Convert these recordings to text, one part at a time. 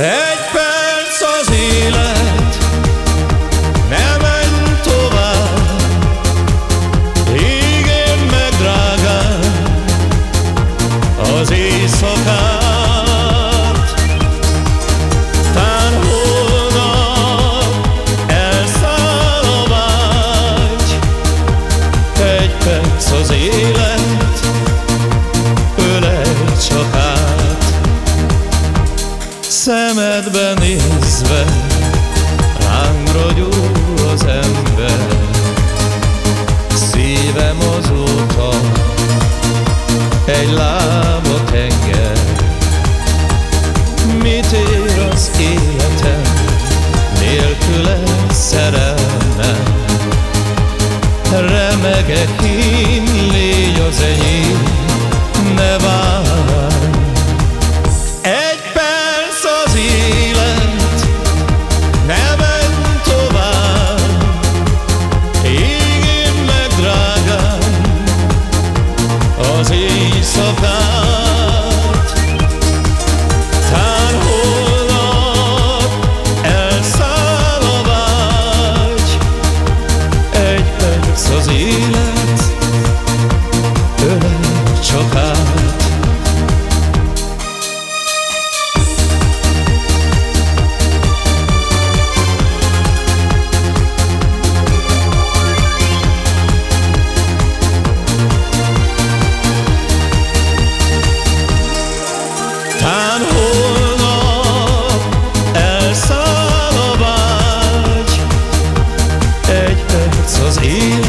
Egy perc az élet, nem menj tovább, ígérd meg drágám az éjszakát. Tán holnap egy perc az élet. Hey, love.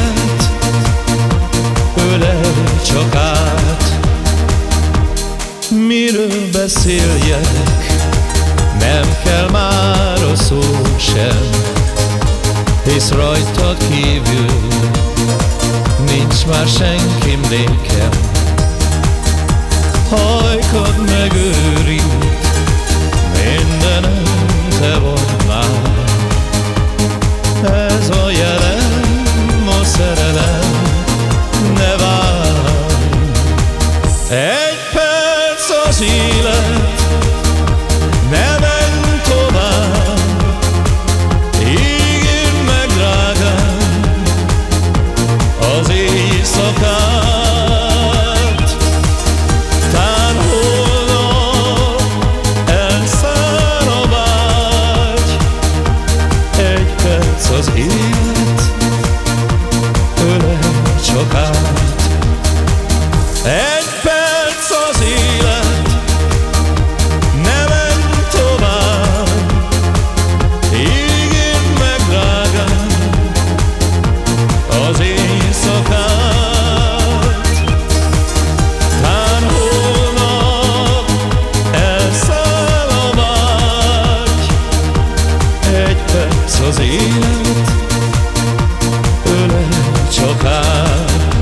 szívemet Ölel csak át. Miről beszéljek? Nem kell már a szó sem Hisz rajtad kívül Nincs már senki nékem. Hajkad megőrít Mindenem te vagy. see ez az élet Ölel csak át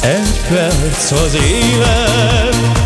Egy perc az élet.